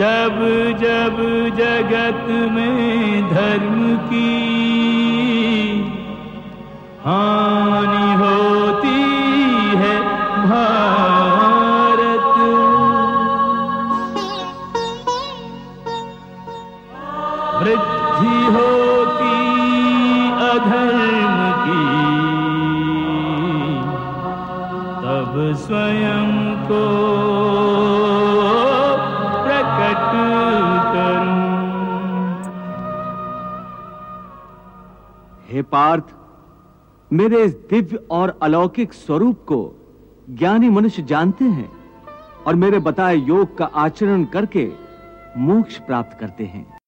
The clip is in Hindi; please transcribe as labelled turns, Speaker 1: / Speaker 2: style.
Speaker 1: जब जब जगत में धर्म की हानि होती है भारत। वृद्धि होती अधर्म की, तब स्वयं को
Speaker 2: हे पार्थ, मेरे इस दिव्य और अलौकिक स्वरूप को ज्ञानी मनुष्य जानते हैं और मेरे बताए योग का आचरण करके मोक्ष प्राप्त करते हैं।